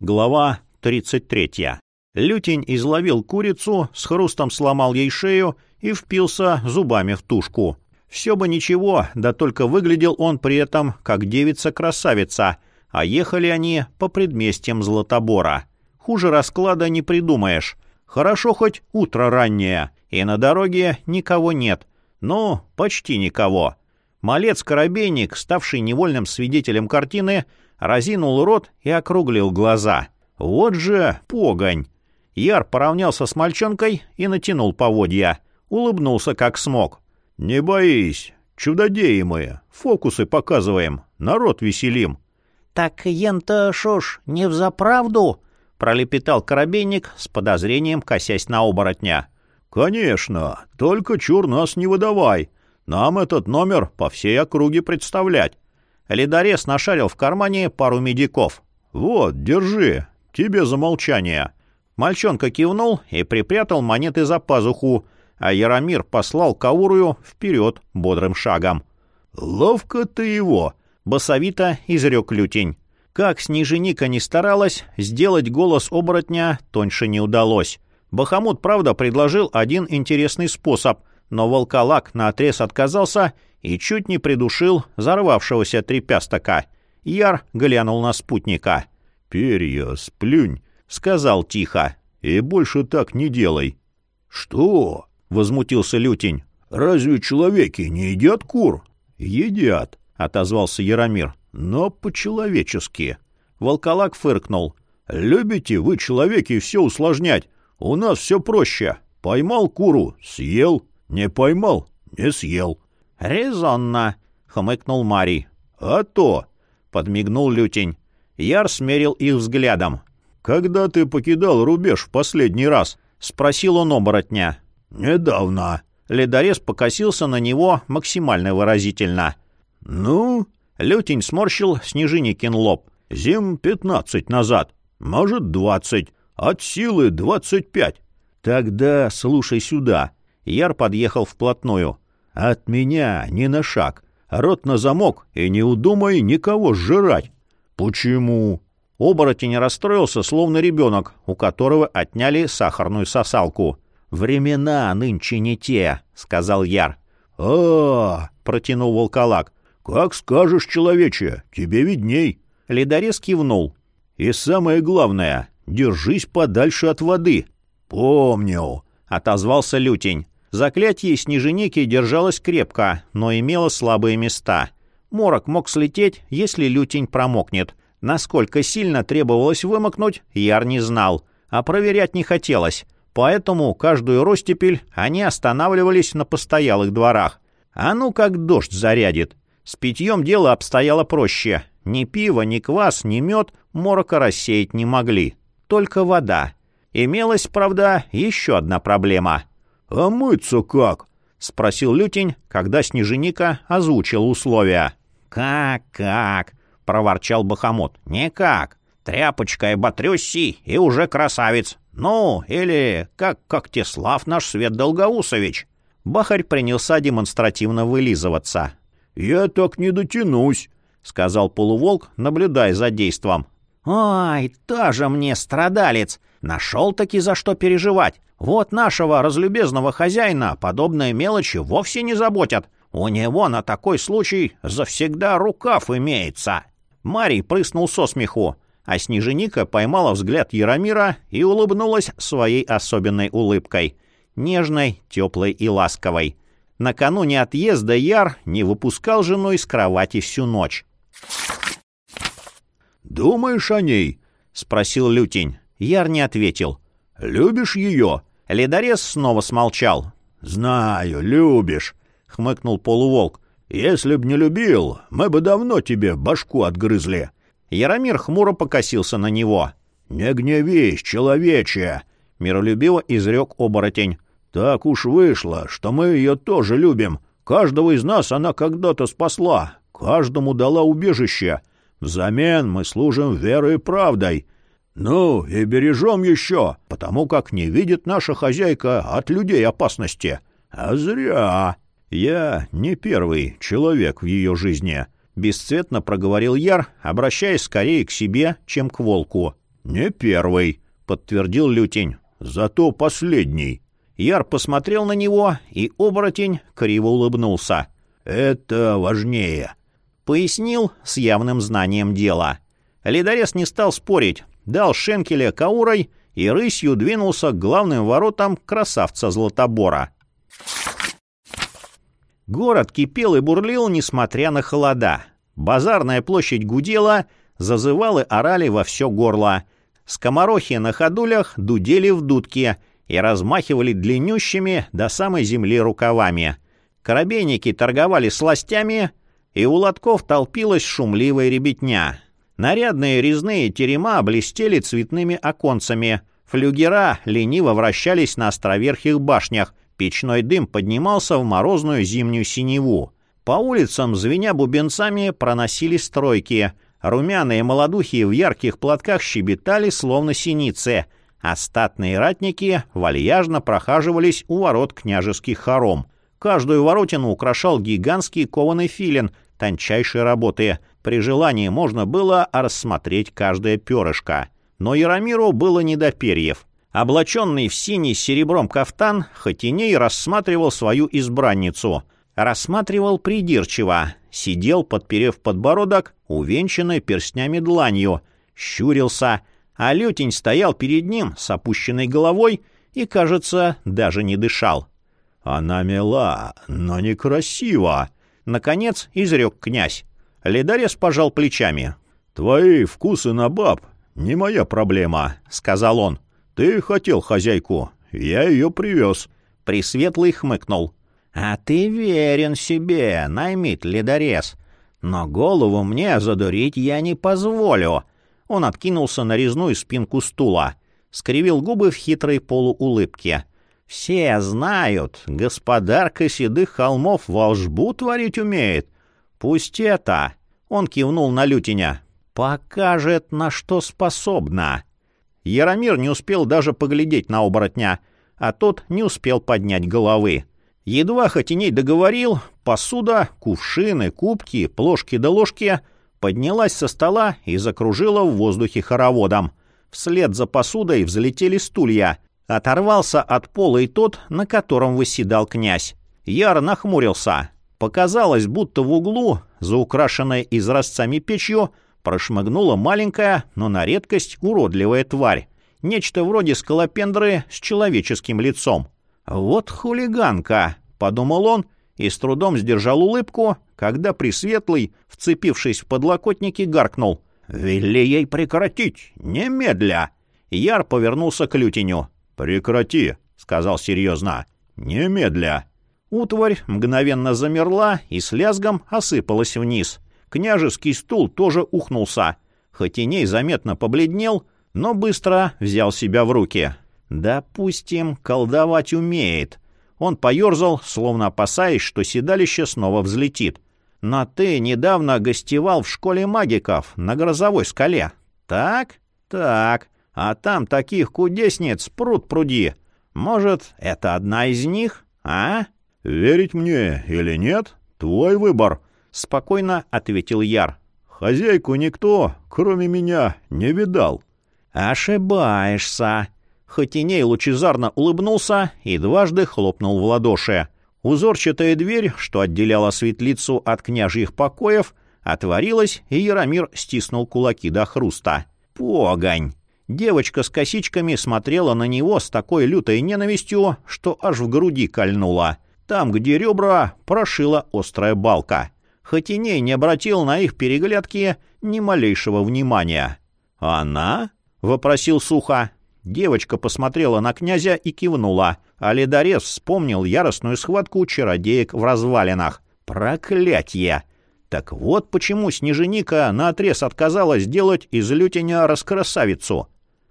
Глава 33. Лютень изловил курицу, с хрустом сломал ей шею и впился зубами в тушку. Все бы ничего, да только выглядел он при этом как девица-красавица, а ехали они по предместьям Златобора. Хуже расклада не придумаешь. Хорошо хоть утро раннее, и на дороге никого нет. Ну, почти никого. Малец-коробейник, ставший невольным свидетелем картины, разинул рот и округлил глаза. «Вот же погонь!» Яр поравнялся с мальчонкой и натянул поводья. Улыбнулся как смог. «Не боись, чудодеи мы, фокусы показываем, народ веселим». «Так ен-то шо ж, не взаправду?» — пролепетал коробейник с подозрением, косясь на оборотня. «Конечно, только чур нас не выдавай. Нам этот номер по всей округе представлять. Ледорез нашарил в кармане пару медиков. «Вот, держи. Тебе за молчание». Мальчонка кивнул и припрятал монеты за пазуху, а Яромир послал Каурую вперед бодрым шагом. «Ловко ты его!» — басовито изрек лютень. Как Снеженика не старалась, сделать голос оборотня тоньше не удалось. Бахамут, правда, предложил один интересный способ, но волколак наотрез отказался и чуть не придушил взорвавшегося трепястока. Яр глянул на спутника. «Перья, сплюнь», — сказал тихо, — «и больше так не делай». «Что?» — возмутился Лютень. «Разве человеки не едят кур?» «Едят», — отозвался Яромир, — «но по-человечески». Волколак фыркнул. «Любите вы, человеки, все усложнять? У нас все проще. Поймал куру — съел, не поймал — не съел». «Резонно», — хмыкнул Марий. «А то», — подмигнул Лютень. Яр смерил их взглядом. «Когда ты покидал рубеж в последний раз?» — спросил он оборотня. «Недавно». Ледорез покосился на него максимально выразительно. «Ну?» — Лютень сморщил Снежиникин лоб. «Зим пятнадцать назад. Может, двадцать. От силы двадцать пять». «Тогда слушай сюда». Яр подъехал вплотную. От меня ни на шаг. Рот на замок и не удумай никого сжирать. Почему? Оборотень расстроился, словно ребенок, у которого отняли сахарную сосалку. «Времена нынче не те», — сказал Яр. а, протянул волколак. «Как скажешь, человече, тебе видней». Ледорез кивнул. «И самое главное, держись подальше от воды». «Помню», — отозвался Лютень. Заклятие снеженики держалось крепко, но имело слабые места. Морок мог слететь, если лютень промокнет. Насколько сильно требовалось вымокнуть, Яр не знал, а проверять не хотелось. Поэтому каждую ростепель они останавливались на постоялых дворах. А ну как дождь зарядит. С питьем дело обстояло проще. Ни пиво, ни квас, ни мед морока рассеять не могли. Только вода. Имелась, правда, еще одна проблема — «А мыться как?» — спросил Лютень, когда Снеженика озвучил условия. «Как-как?» — проворчал Бахомут. «Никак. Тряпочкой оботрёсси, и уже красавец. Ну, или как Когтеслав наш Свет Долгоусович». Бахарь принялся демонстративно вылизываться. «Я так не дотянусь», — сказал полуволк, наблюдая за действом. «Ой, тоже мне страдалец! Нашел-таки за что переживать. Вот нашего разлюбезного хозяина подобные мелочи вовсе не заботят. У него на такой случай завсегда рукав имеется». Марий прыснул со смеху, а Снеженика поймала взгляд Яромира и улыбнулась своей особенной улыбкой. Нежной, теплой и ласковой. Накануне отъезда Яр не выпускал жену из кровати всю ночь. «Думаешь о ней?» — спросил Лютень. Яр не ответил. «Любишь ее?» Ледорез снова смолчал. «Знаю, любишь», — хмыкнул полуволк. «Если б не любил, мы бы давно тебе башку отгрызли». Яромир хмуро покосился на него. «Не гневись, человече!» — миролюбиво изрек оборотень. «Так уж вышло, что мы ее тоже любим. Каждого из нас она когда-то спасла, каждому дала убежище. Взамен мы служим верой и правдой. «Ну, и бережем еще, потому как не видит наша хозяйка от людей опасности. А зря. Я не первый человек в ее жизни», — бесцветно проговорил Яр, обращаясь скорее к себе, чем к волку. «Не первый», — подтвердил Лютень. «Зато последний». Яр посмотрел на него, и оборотень криво улыбнулся. «Это важнее», — пояснил с явным знанием дела. Ледорез не стал спорить, дал Шенкеля каурой и рысью двинулся к главным воротам красавца Златобора. Город кипел и бурлил, несмотря на холода. Базарная площадь гудела, зазывалы орали во все горло. Скоморохи на ходулях дудели в дудки и размахивали длиннющими до самой земли рукавами. Коробейники торговали сластями, и у лотков толпилась шумливая ребятня. Нарядные резные терема блестели цветными оконцами. Флюгера лениво вращались на островерхих башнях. Печной дым поднимался в морозную зимнюю синеву. По улицам, звеня бубенцами, проносились стройки. Румяные молодухи в ярких платках щебетали, словно синицы. А статные ратники вальяжно прохаживались у ворот княжеских хором. Каждую воротину украшал гигантский кованый филин тончайшей работы. При желании можно было рассмотреть каждое перышко. Но Яромиру было не до перьев. Облаченный в синий с серебром кафтан, Хотиней рассматривал свою избранницу. Рассматривал придирчиво, сидел, подперев подбородок, увенчанный перстнями дланью, щурился, а лютень стоял перед ним с опущенной головой и, кажется, даже не дышал. «Она мила, но некрасива», — наконец изрек князь. Ледорез пожал плечами. «Твои вкусы на баб не моя проблема», — сказал он. «Ты хотел хозяйку, я ее привез». Пресветлый хмыкнул. «А ты верен себе, наймит ледорез. Но голову мне задурить я не позволю». Он откинулся на резную спинку стула, скривил губы в хитрой полуулыбке. «Все знают, господарка седых холмов волжбу творить умеет. Пусть это...» — он кивнул на лютиня. «Покажет, на что способна». Яромир не успел даже поглядеть на оборотня, а тот не успел поднять головы. Едва Хотиней договорил, посуда, кувшины, кубки, плошки да ложки поднялась со стола и закружила в воздухе хороводом. Вслед за посудой взлетели стулья — Оторвался от пола и тот, на котором выседал князь. Яр нахмурился. Показалось, будто в углу, за украшенной изразцами печью, прошмыгнула маленькая, но на редкость уродливая тварь. Нечто вроде скалопендры с человеческим лицом. «Вот хулиганка!» — подумал он и с трудом сдержал улыбку, когда Пресветлый, вцепившись в подлокотники, гаркнул. «Вели ей прекратить! Немедля!» Яр повернулся к лютеню. «Прекрати», — сказал серьезно. «Немедля». Утварь мгновенно замерла и с лязгом осыпалась вниз. Княжеский стул тоже ухнулся. Хотиней заметно побледнел, но быстро взял себя в руки. «Допустим, колдовать умеет». Он поерзал, словно опасаясь, что седалище снова взлетит. «Но ты недавно гостевал в школе магиков на грозовой скале. Так? Так. А там таких кудесниц пруд пруди. Может, это одна из них, а?» «Верить мне или нет, твой выбор», — спокойно ответил Яр. «Хозяйку никто, кроме меня, не видал». «Ошибаешься». Хотиней лучезарно улыбнулся и дважды хлопнул в ладоши. Узорчатая дверь, что отделяла светлицу от княжьих покоев, отворилась, и Яромир стиснул кулаки до хруста. «Погонь!» Девочка с косичками смотрела на него с такой лютой ненавистью, что аж в груди кольнула. Там, где ребра, прошила острая балка. Хотиней не обратил на их переглядки ни малейшего внимания. «Она?» — вопросил сухо. Девочка посмотрела на князя и кивнула, а ледорез вспомнил яростную схватку чародеек в развалинах. «Проклятье!» Так вот почему Снеженика наотрез отказалась делать из лютеня раскрасавицу.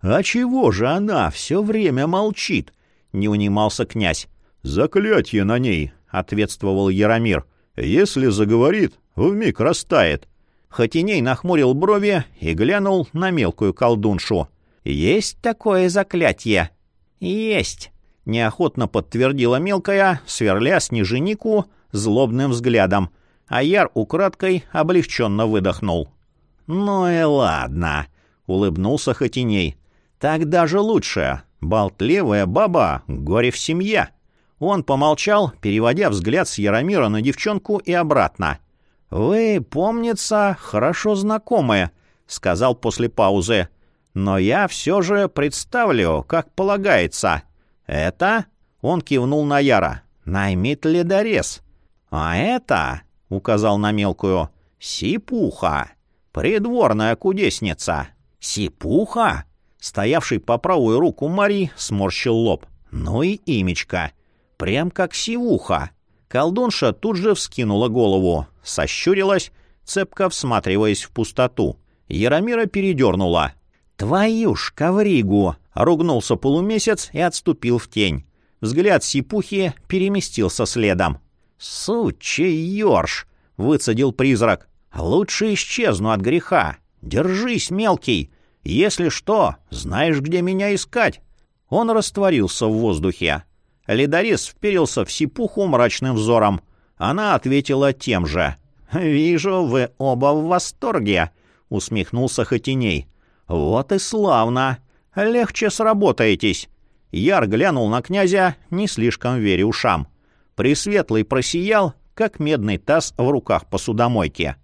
«А чего же она все время молчит?» — не унимался князь. «Заклятье на ней», — ответствовал Яромир. «Если заговорит, вмиг растает». Хотиней нахмурил брови и глянул на мелкую колдуншу. «Есть такое заклятие?» «Есть», — неохотно подтвердила мелкая, сверля снеженику злобным взглядом, а Яр украдкой облегченно выдохнул. «Ну и ладно», улыбнулся Хотиней. «Так даже лучше. Болтливая баба, горе в семье». Он помолчал, переводя взгляд с Яромира на девчонку и обратно. «Вы, помнится, хорошо знакомы», — сказал после паузы. «Но я все же представлю, как полагается. Это...» — он кивнул на Яра. «Наймит ледорез. А это...» — указал на мелкую. «Сипуха. Придворная кудесница». «Сипуха?» Стоявший по правую руку Мари сморщил лоб. «Ну и имечка. Прям как сивуха». Колдунша тут же вскинула голову, сощурилась, цепко всматриваясь в пустоту. Яромира передернула. «Твою ж ковригу!» — ругнулся полумесяц и отступил в тень. Взгляд сипухи переместился следом. «Сучий ёрш!» — выцедил призрак. «Лучше исчезну от греха. Держись, мелкий. Если что, знаешь, где меня искать». Он растворился в воздухе. Ледорез вперился в сипуху мрачным взором. Она ответила тем же. «Вижу, вы оба в восторге», — усмехнулся Хотиней. «Вот и славно. Легче сработаетесь». Яр глянул на князя, не слишком веря ушам. Пресветлый просиял, как медный таз в руках посудомойки.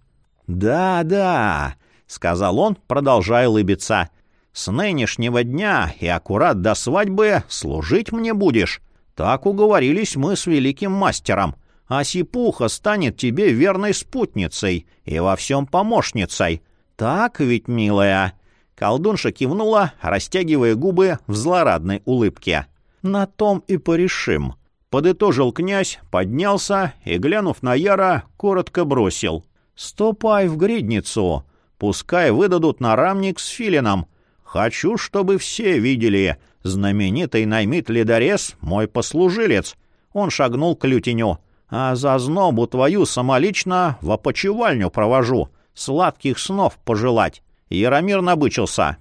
«Да-да», — сказал он, продолжая улыбиться. «С нынешнего дня и аккурат до свадьбы служить мне будешь. Так уговорились мы с великим мастером. А Сипуха станет тебе верной спутницей и во всем помощницей. Так ведь, милая?» Колдунша кивнула, растягивая губы в злорадной улыбке. «На том и порешим». Подытожил князь, поднялся и, глянув на Яра, коротко бросил. «Ступай в гридницу. Пускай выдадут нарамник с филином. Хочу, чтобы все видели. Знаменитый наймит ледорез — мой послужилец». Он шагнул к лютеню. «А за знобу твою самолично в опочивальню провожу. Сладких снов пожелать». Яромир набычился.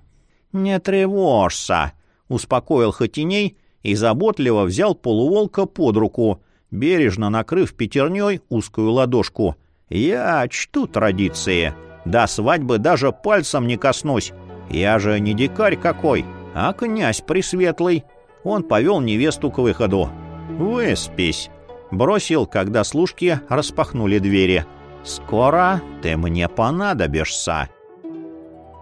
«Не тревожься», — успокоил Хотиней и заботливо взял полуволка под руку, бережно накрыв пятерней узкую ладошку. «Я чту традиции. До свадьбы даже пальцем не коснусь. Я же не дикарь какой, а князь пресветлый». Он повел невесту к выходу. «Выспись», — бросил, когда служки распахнули двери. «Скоро ты мне понадобишься».